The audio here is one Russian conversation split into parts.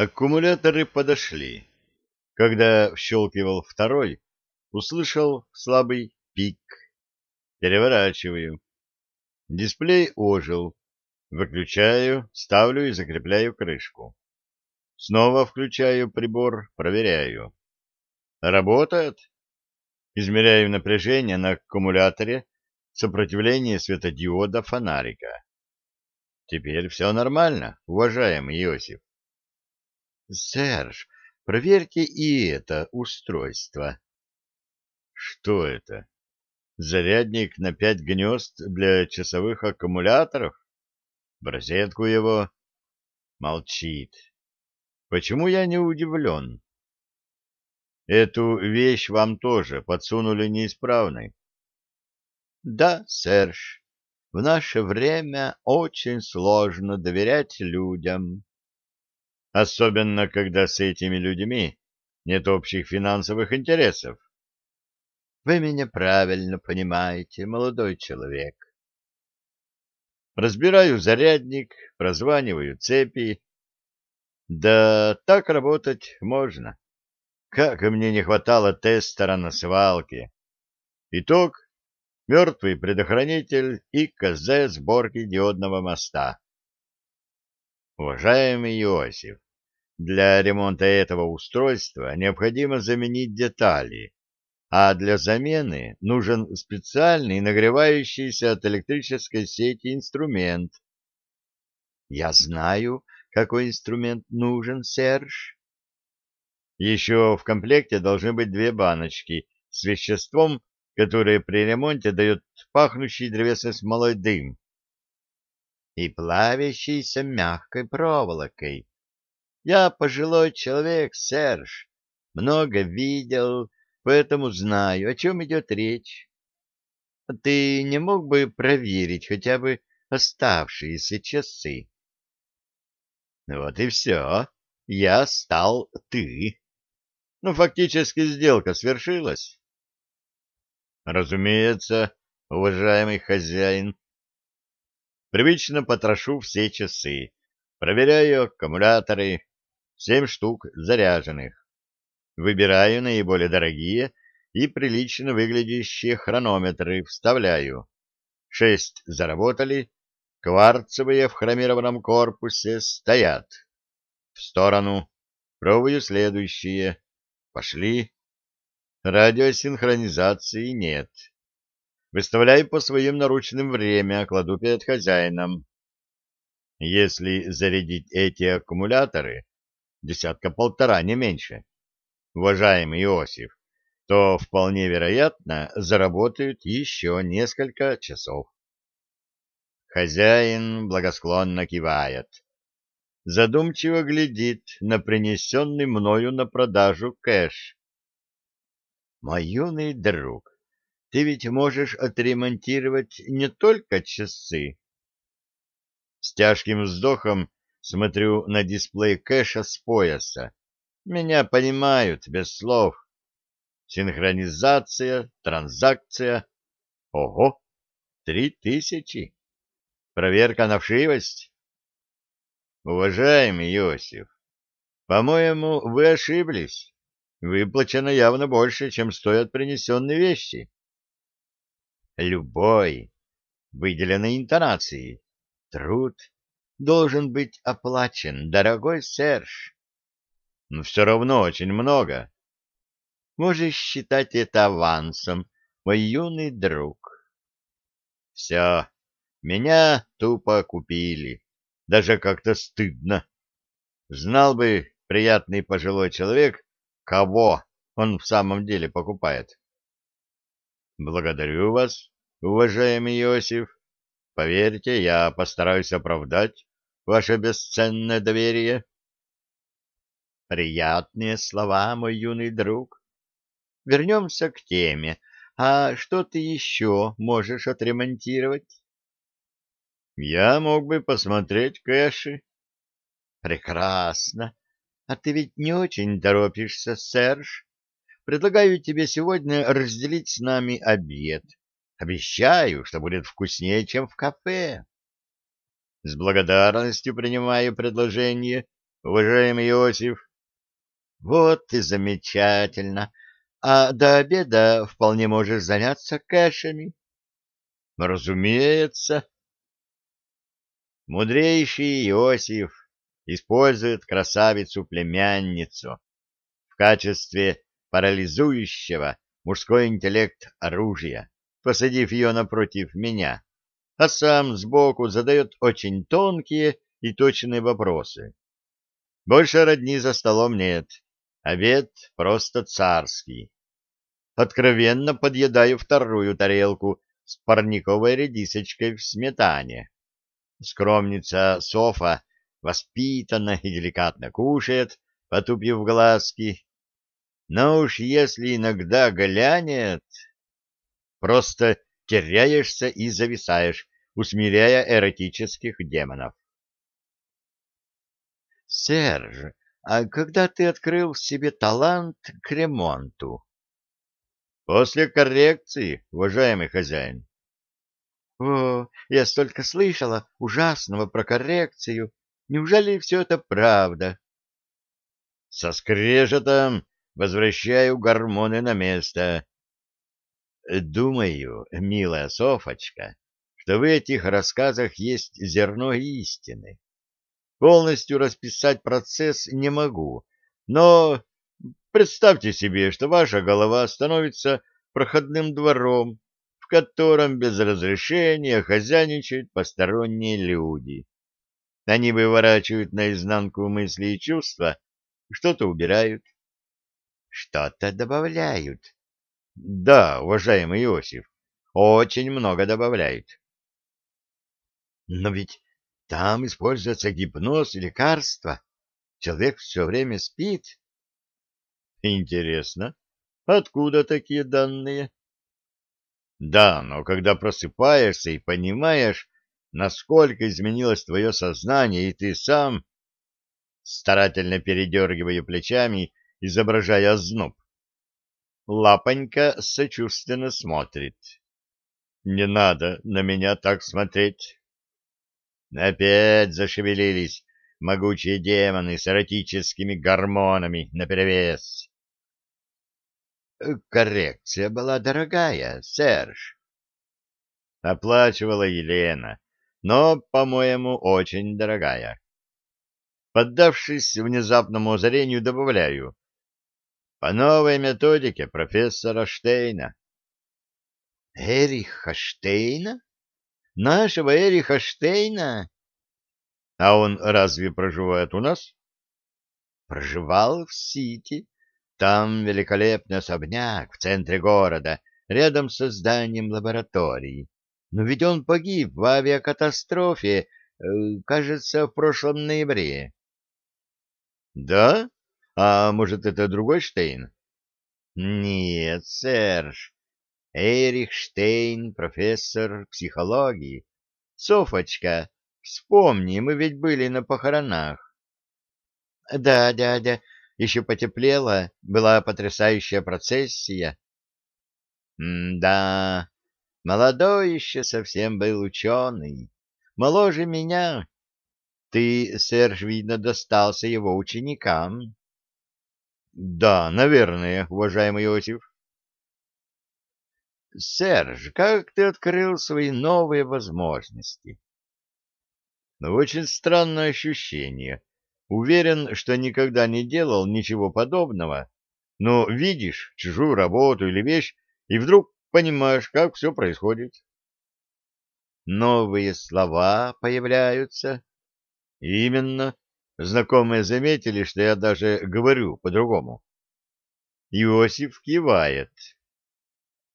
Аккумуляторы подошли. Когда щелкивал второй, услышал слабый пик. Переворачиваю. Дисплей ожил. Выключаю, ставлю и закрепляю крышку. Снова включаю прибор, проверяю. Работает. Измеряю напряжение на аккумуляторе, сопротивление светодиода фонарика. Теперь все нормально, уважаемый Иосиф. — Серж, проверьте и это устройство. — Что это? Зарядник на пять гнезд для часовых аккумуляторов? В розетку его? Молчит. Почему я не удивлен? Эту вещь вам тоже подсунули неисправной. Да, Серж, в наше время очень сложно доверять людям особенно когда с этими людьми нет общих финансовых интересов. Вы меня правильно понимаете, молодой человек. Разбираю зарядник, прозваниваю цепи. Да, так работать можно. Как мне не хватало тестера на свалке. Итог — мертвый предохранитель и КЗ сборки диодного моста. Уважаемый Иосиф, для ремонта этого устройства необходимо заменить детали, а для замены нужен специальный нагревающийся от электрической сети инструмент. Я знаю, какой инструмент нужен, Серж. Еще в комплекте должны быть две баночки с веществом, которое при ремонте дает пахнущий древесной смолой дым и плавящийся мягкой проволокой, я пожилой человек, Серж, много видел, поэтому знаю, о чем идет речь. А ты не мог бы проверить хотя бы оставшиеся часы? Вот и все. Я стал ты. Ну, фактически сделка свершилась. Разумеется, уважаемый хозяин. Привычно потрошу все часы, проверяю аккумуляторы, семь штук заряженных. Выбираю наиболее дорогие и прилично выглядящие хронометры, вставляю. Шесть заработали, кварцевые в хромированном корпусе стоят. В сторону. Пробую следующие. Пошли. Радиосинхронизации нет. Выставляю по своим наручным время, кладу перед хозяином. Если зарядить эти аккумуляторы, десятка-полтора, не меньше, уважаемый Иосиф, то вполне вероятно заработают еще несколько часов. Хозяин благосклонно кивает. Задумчиво глядит на принесенный мною на продажу кэш. «Мой юный друг, ты ведь можешь отремонтировать не только часы». С тяжким вздохом Смотрю на дисплей кэша с пояса. Меня понимают без слов. Синхронизация, транзакция. Ого, три тысячи. Проверка на вшивость. Уважаемый Иосиф, по-моему, вы ошиблись. Выплачено явно больше, чем стоят принесенные вещи. Любой, выделенной интонацией, труд должен быть оплачен, дорогой Серж. Ну, Но все равно очень много. Можешь считать это авансом, мой юный друг. Все, меня тупо купили. Даже как-то стыдно. Знал бы приятный пожилой человек, кого он в самом деле покупает. Благодарю вас, уважаемый Иосиф. Поверьте, я постараюсь оправдать ваше бесценное доверие. Приятные слова, мой юный друг. Вернемся к теме. А что ты еще можешь отремонтировать? Я мог бы посмотреть кэши. Прекрасно. А ты ведь не очень торопишься, Серж. Предлагаю тебе сегодня разделить с нами обед. Обещаю, что будет вкуснее, чем в кафе. С благодарностью принимаю предложение, уважаемый Иосиф. Вот и замечательно. А до обеда вполне можешь заняться кэшами. Разумеется. Мудрейший Иосиф использует красавицу-племянницу в качестве парализующего мужской интеллект оружия, посадив ее напротив меня а сам сбоку задает очень тонкие и точные вопросы. Больше родни за столом нет, обед просто царский. Откровенно подъедаю вторую тарелку с парниковой редисочкой в сметане. Скромница Софа воспитанно и деликатно кушает, потупив глазки. Но уж если иногда глянет, просто теряешься и зависаешь усмиряя эротических демонов. «Серж, а когда ты открыл в себе талант к ремонту?» «После коррекции, уважаемый хозяин». «О, я столько слышала ужасного про коррекцию. Неужели все это правда?» «Со скрежетом возвращаю гормоны на место». «Думаю, милая Софочка, что в этих рассказах есть зерно истины. Полностью расписать процесс не могу, но представьте себе, что ваша голова становится проходным двором, в котором без разрешения хозяйничают посторонние люди. Они выворачивают наизнанку мысли и чувства, что-то убирают, что-то добавляют. Да, уважаемый Иосиф, очень много добавляют. Но ведь там используется гипноз и лекарства. Человек все время спит. Интересно, откуда такие данные? Да, но когда просыпаешься и понимаешь, насколько изменилось твое сознание, и ты сам, старательно передергивая плечами, изображая озноб. Лапонька сочувственно смотрит. Не надо на меня так смотреть. Опять зашевелились могучие демоны с эротическими гормонами наперевес. Э, коррекция была дорогая, Серж. Оплачивала Елена, но, по-моему, очень дорогая. Поддавшись внезапному озарению, добавляю. По новой методике профессора Штейна. Эриха Штейна? Нашего Эриха Штейна? А он разве проживает у нас? Проживал в Сити. Там великолепный особняк в центре города, рядом со зданием лаборатории. Но ведь он погиб в авиакатастрофе, э, кажется, в прошлом ноябре. Да? А может, это другой Штейн? Нет, Серж, Эрих Штейн, профессор психологии. Софочка, вспомни, мы ведь были на похоронах. Да, дядя, еще потеплело, была потрясающая процессия. М да, молодой еще совсем был ученый, моложе меня. Ты, Серж, видно, достался его ученикам. Да, наверное, уважаемый Иосиф. Серж, как ты открыл свои новые возможности? Но очень странное ощущение. Уверен, что никогда не делал ничего подобного, но видишь чужую работу или вещь, и вдруг понимаешь, как все происходит. Новые слова появляются. Именно. Знакомые заметили, что я даже говорю по-другому. Иосиф кивает.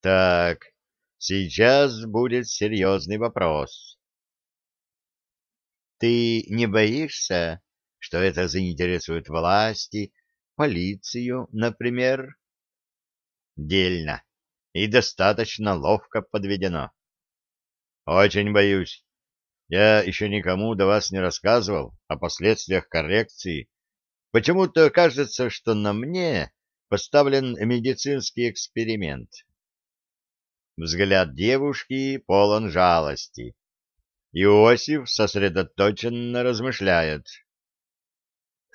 Так, сейчас будет серьезный вопрос. Ты не боишься, что это заинтересует власти, полицию, например? Дельно и достаточно ловко подведено. Очень боюсь. Я еще никому до вас не рассказывал о последствиях коррекции. Почему-то кажется, что на мне поставлен медицинский эксперимент. Взгляд девушки полон жалости. Иосиф сосредоточенно размышляет.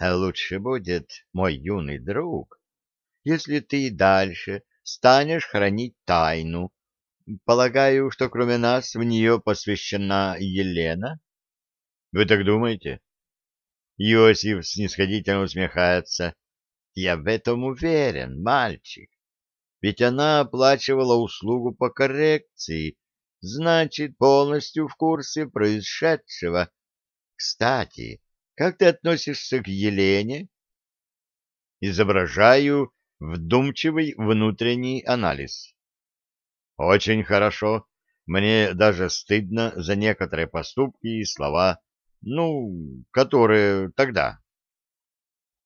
«Лучше будет, мой юный друг, если ты и дальше станешь хранить тайну. Полагаю, что кроме нас в нее посвящена Елена?» «Вы так думаете?» Иосиф снисходительно усмехается. «Я в этом уверен, мальчик ведь она оплачивала услугу по коррекции, значит, полностью в курсе происшедшего. Кстати, как ты относишься к Елене? Изображаю вдумчивый внутренний анализ. Очень хорошо. Мне даже стыдно за некоторые поступки и слова, ну, которые тогда.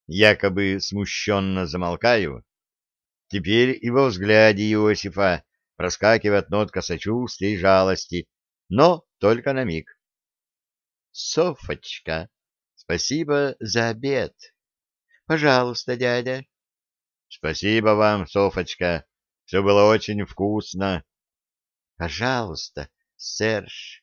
Якобы смущенно замолкаю, Теперь и во взгляде Иосифа проскакивает нотка сочувствия и жалости, но только на миг. «Софочка, спасибо за обед. Пожалуйста, дядя». «Спасибо вам, Софочка. Все было очень вкусно». «Пожалуйста, Серж».